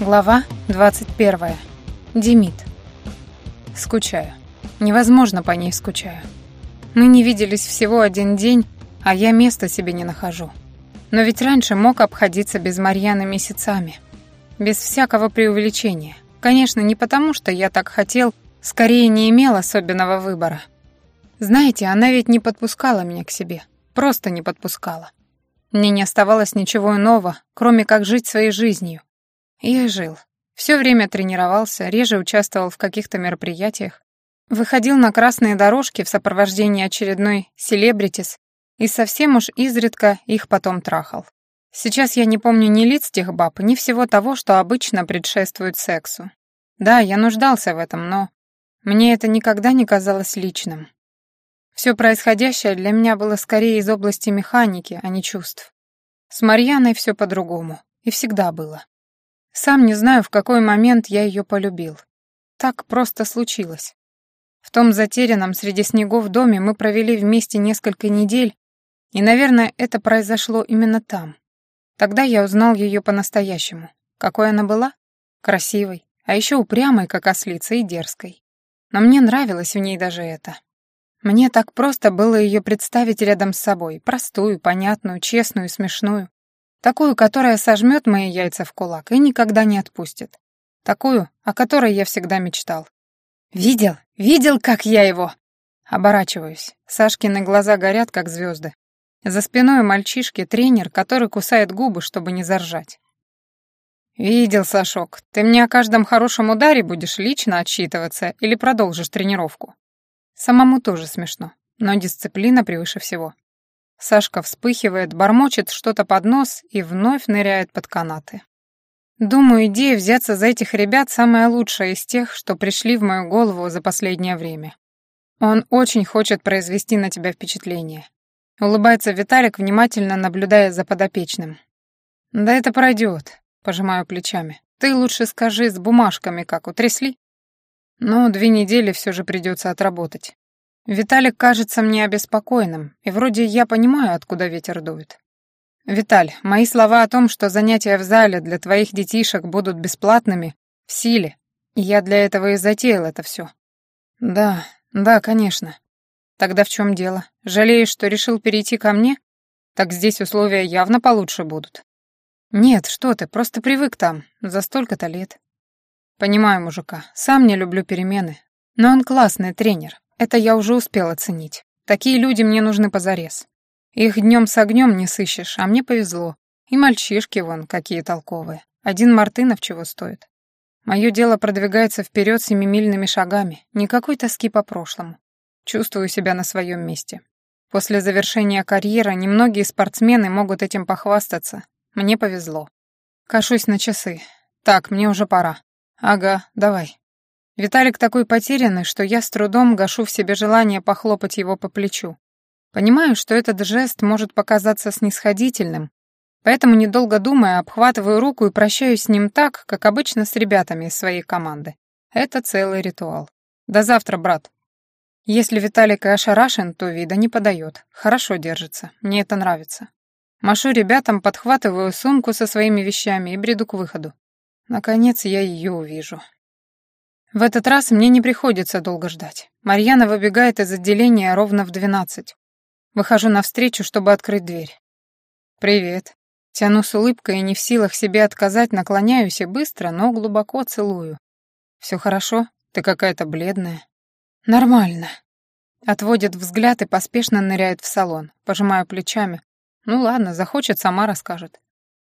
Глава 21. Демид. Скучаю. Невозможно по ней скучаю. Мы не виделись всего один день, а я места себе не нахожу. Но ведь раньше мог обходиться без Марьяны месяцами. Без всякого преувеличения. Конечно, не потому, что я так хотел, скорее не имел особенного выбора. Знаете, она ведь не подпускала меня к себе. Просто не подпускала. Мне не оставалось ничего иного, кроме как жить своей жизнью. Я жил. Все время тренировался, реже участвовал в каких-то мероприятиях, выходил на красные дорожки в сопровождении очередной селебритис и совсем уж изредка их потом трахал. Сейчас я не помню ни лиц тех баб, ни всего того, что обычно предшествует сексу. Да, я нуждался в этом, но мне это никогда не казалось личным. Все происходящее для меня было скорее из области механики, а не чувств. С Марьяной все по-другому, и всегда было. Сам не знаю, в какой момент я ее полюбил. Так просто случилось. В том затерянном среди снегов доме мы провели вместе несколько недель, и, наверное, это произошло именно там. Тогда я узнал ее по-настоящему. Какой она была? Красивой, а еще упрямой, как ослица, и дерзкой. Но мне нравилось в ней даже это. Мне так просто было ее представить рядом с собой, простую, понятную, честную, смешную. Такую, которая сожмет мои яйца в кулак и никогда не отпустит. Такую, о которой я всегда мечтал. «Видел? Видел, как я его?» Оборачиваюсь. Сашкины глаза горят, как звезды. За спиной мальчишки тренер, который кусает губы, чтобы не заржать. «Видел, Сашок, ты мне о каждом хорошем ударе будешь лично отчитываться или продолжишь тренировку?» Самому тоже смешно, но дисциплина превыше всего. Сашка вспыхивает, бормочет что-то под нос и вновь ныряет под канаты. Думаю, идея взяться за этих ребят самая лучшая из тех, что пришли в мою голову за последнее время. Он очень хочет произвести на тебя впечатление. Улыбается Виталик, внимательно наблюдая за подопечным. «Да это пройдет», — пожимаю плечами. «Ты лучше скажи, с бумажками как, утрясли?» «Ну, две недели все же придется отработать. Виталик кажется мне обеспокоенным, и вроде я понимаю, откуда ветер дует. Виталь, мои слова о том, что занятия в зале для твоих детишек будут бесплатными, в силе, и я для этого и затеял это все. Да, да, конечно. Тогда в чем дело? Жалеешь, что решил перейти ко мне? Так здесь условия явно получше будут. Нет, что ты, просто привык там, за столько-то лет. Понимаю мужика, сам не люблю перемены, но он классный тренер, это я уже успел оценить. Такие люди мне нужны позарез. Их днем с огнем не сыщешь, а мне повезло. И мальчишки вон какие толковые. Один Мартынов чего стоит. Мое дело продвигается вперед семимильными шагами. Никакой тоски по прошлому. Чувствую себя на своем месте. После завершения карьеры немногие спортсмены могут этим похвастаться. Мне повезло. Кашусь на часы. Так, мне уже пора. Ага, давай. Виталик такой потерянный, что я с трудом гашу в себе желание похлопать его по плечу. Понимаю, что этот жест может показаться снисходительным, поэтому, недолго думая, обхватываю руку и прощаюсь с ним так, как обычно с ребятами из своей команды. Это целый ритуал. До завтра, брат. Если Виталик и ошарашен, то вида не подает. Хорошо держится. Мне это нравится. Машу ребятам, подхватываю сумку со своими вещами и бреду к выходу. Наконец я ее увижу. В этот раз мне не приходится долго ждать. Марьяна выбегает из отделения ровно в двенадцать. Выхожу навстречу, чтобы открыть дверь. «Привет». Тяну с улыбкой и не в силах себе отказать, наклоняюсь и быстро, но глубоко целую. «Все хорошо? Ты какая-то бледная». «Нормально». Отводит взгляд и поспешно ныряет в салон. Пожимаю плечами. «Ну ладно, захочет, сама расскажет».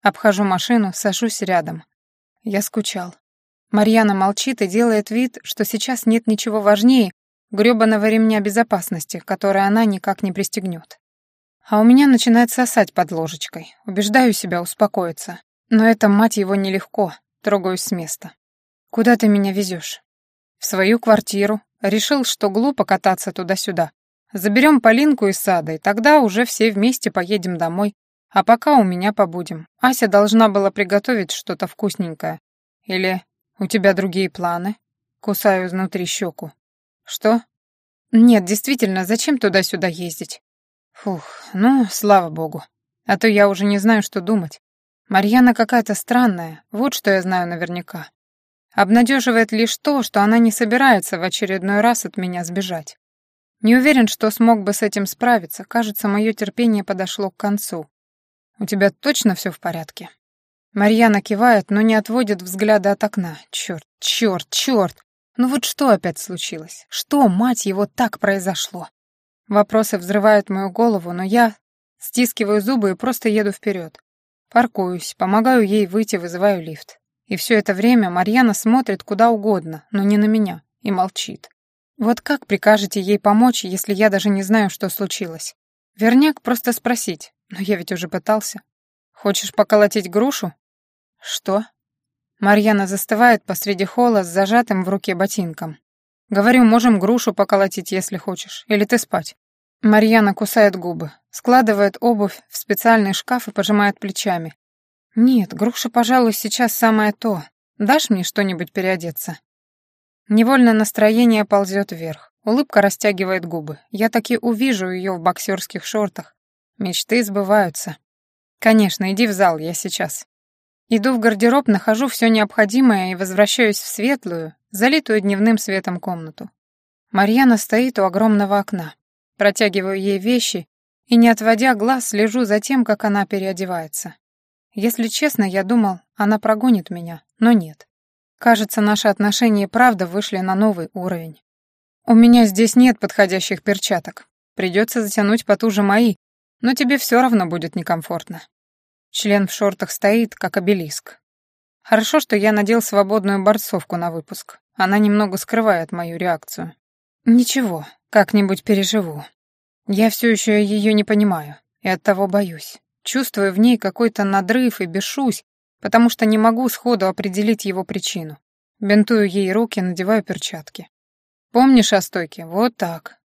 Обхожу машину, сажусь рядом. Я скучал. Марьяна молчит и делает вид, что сейчас нет ничего важнее грёбаного ремня безопасности, который она никак не пристегнет. А у меня начинает сосать под ложечкой. Убеждаю себя успокоиться. Но это, мать его, нелегко. Трогаюсь с места. «Куда ты меня везешь? «В свою квартиру. Решил, что глупо кататься туда-сюда. Заберем Полинку из сада, и тогда уже все вместе поедем домой. А пока у меня побудем. Ася должна была приготовить что-то вкусненькое. Или «У тебя другие планы?» Кусаю изнутри щеку. «Что?» «Нет, действительно, зачем туда-сюда ездить?» «Фух, ну, слава богу. А то я уже не знаю, что думать. Марьяна какая-то странная, вот что я знаю наверняка. Обнадеживает лишь то, что она не собирается в очередной раз от меня сбежать. Не уверен, что смог бы с этим справиться. Кажется, мое терпение подошло к концу. «У тебя точно все в порядке?» Марьяна кивает, но не отводит взгляда от окна. Черт, черт, черт! Ну вот что опять случилось? Что, мать его, так произошло? Вопросы взрывают мою голову, но я стискиваю зубы и просто еду вперед. Паркуюсь, помогаю ей выйти, вызываю лифт. И все это время Марьяна смотрит куда угодно, но не на меня, и молчит. Вот как прикажете ей помочь, если я даже не знаю, что случилось? Верняк просто спросить, но я ведь уже пытался. Хочешь поколотить грушу? Что? Марьяна застывает посреди холла с зажатым в руке ботинком. Говорю, можем грушу поколотить, если хочешь, или ты спать. Марьяна кусает губы, складывает обувь в специальный шкаф и пожимает плечами. Нет, груша, пожалуй, сейчас самое то. Дашь мне что-нибудь переодеться? Невольно настроение ползет вверх. Улыбка растягивает губы. Я таки увижу ее в боксерских шортах. Мечты сбываются. Конечно, иди в зал, я сейчас. Иду в гардероб, нахожу все необходимое и возвращаюсь в светлую, залитую дневным светом комнату. Марьяна стоит у огромного окна. Протягиваю ей вещи и, не отводя глаз, слежу за тем, как она переодевается. Если честно, я думал, она прогонит меня, но нет. Кажется, наши отношения и правда вышли на новый уровень. У меня здесь нет подходящих перчаток. Придется затянуть потуже мои, но тебе все равно будет некомфортно. Член в шортах стоит, как обелиск. Хорошо, что я надел свободную борцовку на выпуск. Она немного скрывает мою реакцию. Ничего, как-нибудь переживу. Я все еще ее не понимаю, и оттого боюсь. Чувствую в ней какой-то надрыв и бешусь, потому что не могу сходу определить его причину. Бинтую ей руки, надеваю перчатки. Помнишь о стойке? Вот так.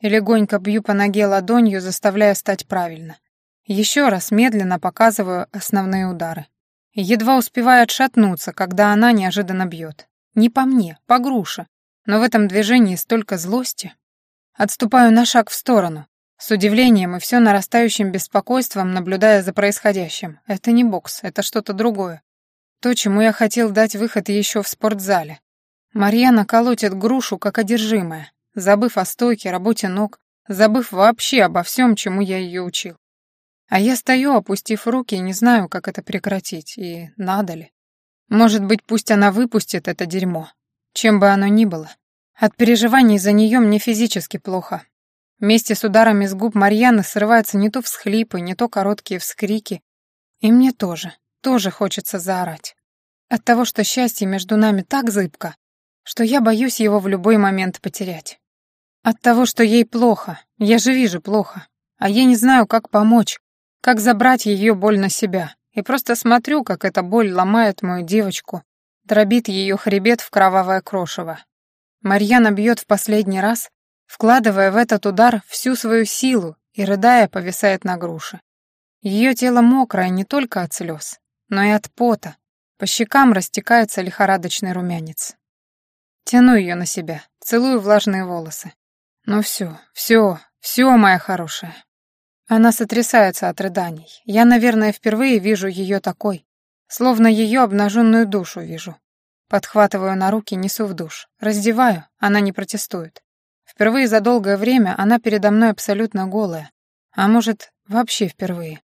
И легонько бью по ноге ладонью, заставляя стать правильно. Еще раз медленно показываю основные удары. Едва успеваю отшатнуться, когда она неожиданно бьет. Не по мне, по груше. Но в этом движении столько злости. Отступаю на шаг в сторону, с удивлением и все нарастающим беспокойством, наблюдая за происходящим. Это не бокс, это что-то другое. То, чему я хотел дать выход еще в спортзале. Марьяна колотит грушу, как одержимая, забыв о стойке, работе ног, забыв вообще обо всем, чему я ее учил. А я стою, опустив руки, и не знаю, как это прекратить, и надо ли. Может быть, пусть она выпустит это дерьмо, чем бы оно ни было. От переживаний за нее мне физически плохо. Вместе с ударами с губ Марьяны срываются не то всхлипы, не то короткие вскрики. И мне тоже, тоже хочется заорать. От того, что счастье между нами так зыбко, что я боюсь его в любой момент потерять. От того, что ей плохо, я же вижу плохо, а я не знаю, как помочь, как забрать ее боль на себя? И просто смотрю, как эта боль ломает мою девочку, дробит ее хребет в кровавое крошево. Марьяна бьет в последний раз, вкладывая в этот удар всю свою силу и, рыдая, повисает на груше. Ее тело мокрое не только от слез, но и от пота. По щекам растекается лихорадочный румянец. Тяну ее на себя, целую влажные волосы. Ну все, все, все, моя хорошая. Она сотрясается от рыданий. Я, наверное, впервые вижу ее такой. Словно ее обнаженную душу вижу. Подхватываю на руки, несу в душ. Раздеваю, она не протестует. Впервые за долгое время она передо мной абсолютно голая. А может, вообще впервые.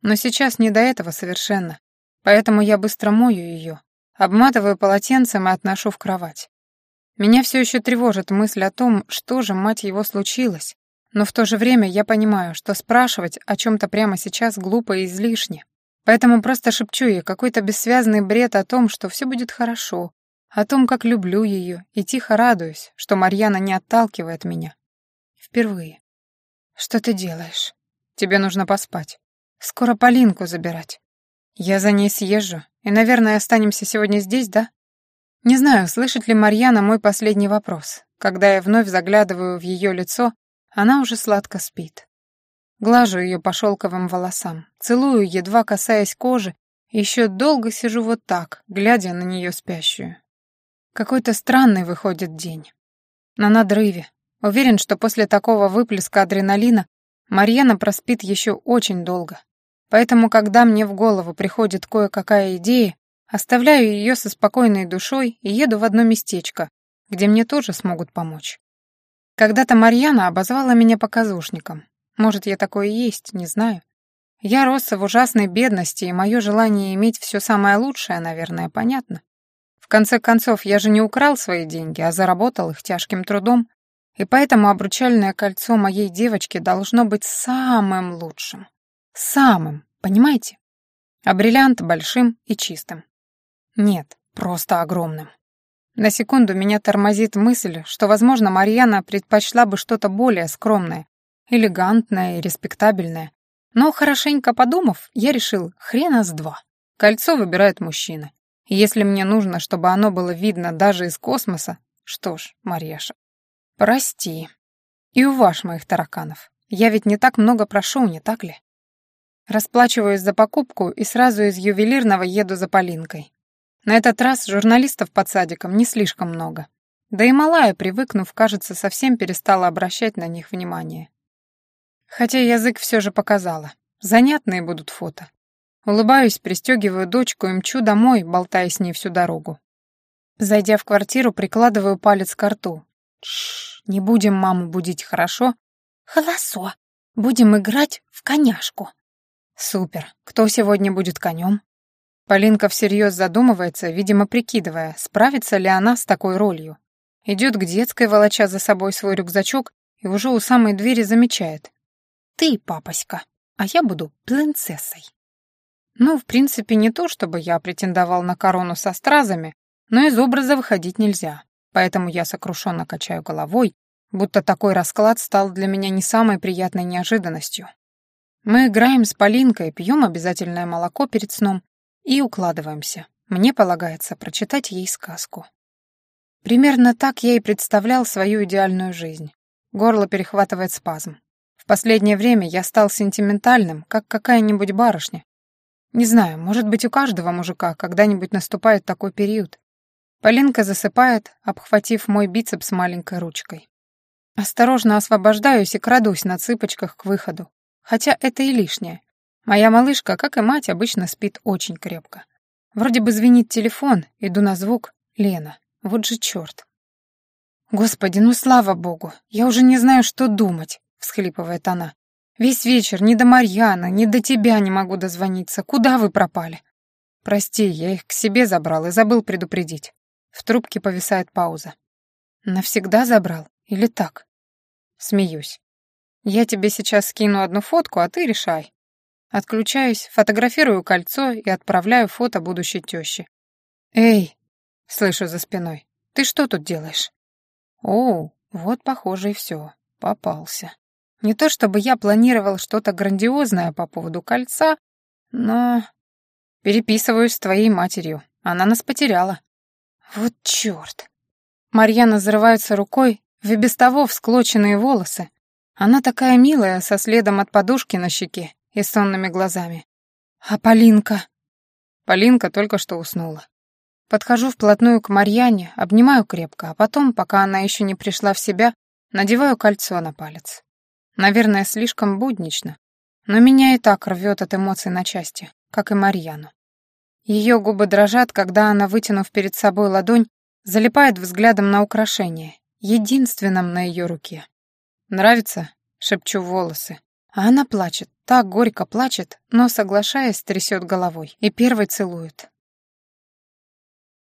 Но сейчас не до этого совершенно. Поэтому я быстро мою ее, обматываю полотенцем и отношу в кровать. Меня все еще тревожит мысль о том, что же, мать его, случилось, но в то же время я понимаю, что спрашивать о чем-то прямо сейчас глупо и излишне. Поэтому просто шепчу ей какой-то бессвязный бред о том, что все будет хорошо, о том, как люблю ее, и тихо радуюсь, что Марьяна не отталкивает меня. Впервые. «Что ты делаешь? Тебе нужно поспать. Скоро Полинку забирать. Я за ней съезжу, и, наверное, останемся сегодня здесь, да?» Не знаю, слышит ли Марьяна мой последний вопрос, когда я вновь заглядываю в ее лицо она уже сладко спит. Глажу ее по шелковым волосам, целую, едва касаясь кожи, еще долго сижу вот так, глядя на нее спящую. Какой-то странный выходит день. На надрыве. Уверен, что после такого выплеска адреналина Марьяна проспит еще очень долго. Поэтому, когда мне в голову приходит кое-какая идея, оставляю ее со спокойной душой и еду в одно местечко, где мне тоже смогут помочь. Когда-то Марьяна обозвала меня показушником. Может, я такое и есть, не знаю. Я рос в ужасной бедности, и мое желание иметь все самое лучшее, наверное, понятно. В конце концов, я же не украл свои деньги, а заработал их тяжким трудом, и поэтому обручальное кольцо моей девочки должно быть самым лучшим. Самым, понимаете? А бриллиант большим и чистым. Нет, просто огромным. На секунду меня тормозит мысль, что, возможно, Марьяна предпочла бы что-то более скромное, элегантное и респектабельное, но, хорошенько подумав, я решил, хрена с два. Кольцо выбирает мужчина. И если мне нужно, чтобы оно было видно даже из космоса, что ж, Марьяша, прости. И уваж моих тараканов. Я ведь не так много прошу, не так ли? Расплачиваюсь за покупку и сразу из ювелирного еду за Полинкой. На этот раз журналистов под садиком не слишком много. Да и малая, привыкнув, кажется, совсем перестала обращать на них внимание. Хотя язык все же показала. Занятные будут фото. Улыбаюсь, пристегиваю дочку и мчу домой, болтая с ней всю дорогу. Зайдя в квартиру, прикладываю палец к рту. Шш, не будем маму будить, хорошо? Холосо. Будем играть в коняшку. Супер. Кто сегодня будет конем? Полинка всерьез задумывается, видимо, прикидывая, справится ли она с такой ролью. Идет к детской, волоча за собой свой рюкзачок, и уже у самой двери замечает ты, папоська, а я буду принцессой. Ну, в принципе, не то, чтобы я претендовал на корону со стразами, но из образа выходить нельзя. Поэтому я сокрушенно качаю головой, будто такой расклад стал для меня не самой приятной неожиданностью. Мы играем с Полинкой, пьем обязательное молоко перед сном и укладываемся. Мне полагается прочитать ей сказку. Примерно так я и представлял свою идеальную жизнь. Горло перехватывает спазм последнее время я стал сентиментальным, как какая-нибудь барышня. Не знаю, может быть, у каждого мужика когда-нибудь наступает такой период. Полинка засыпает, обхватив мой бицепс маленькой ручкой. Осторожно освобождаюсь и крадусь на цыпочках к выходу. Хотя это и лишнее. Моя малышка, как и мать, обычно спит очень крепко. Вроде бы звенит телефон, иду на звук. Лена. Вот же черт. Господи, ну слава богу, я уже не знаю, что думать. — всхлипывает она. «Весь вечер ни до Марьяна, ни до тебя не могу дозвониться. Куда вы пропали?» «Прости, я их к себе забрал и забыл предупредить». В трубке повисает пауза. «Навсегда забрал? Или так?» Смеюсь. «Я тебе сейчас скину одну фотку, а ты решай». Отключаюсь, фотографирую кольцо и отправляю фото будущей тещи. «Эй!» — слышу за спиной. «Ты что тут делаешь?» «О, вот, похоже, и все. Попался». Не то чтобы я планировал что-то грандиозное по поводу кольца, но... Переписываюсь с твоей матерью. Она нас потеряла. Вот чёрт. Марьяна зарывается рукой в и без того всклоченные волосы. Она такая милая, со следом от подушки на щеке и сонными глазами. А Полинка? Полинка только что уснула. Подхожу вплотную к Марьяне, обнимаю крепко, а потом, пока она еще не пришла в себя, надеваю кольцо на палец. Наверное, слишком буднично, но меня и так рвет от эмоций на части, как и Марьяну. Ее губы дрожат, когда она, вытянув перед собой ладонь, залипает взглядом на украшение, единственном на ее руке. «Нравится?» — шепчу волосы. А она плачет, так горько плачет, но, соглашаясь, трясет головой и первой целует.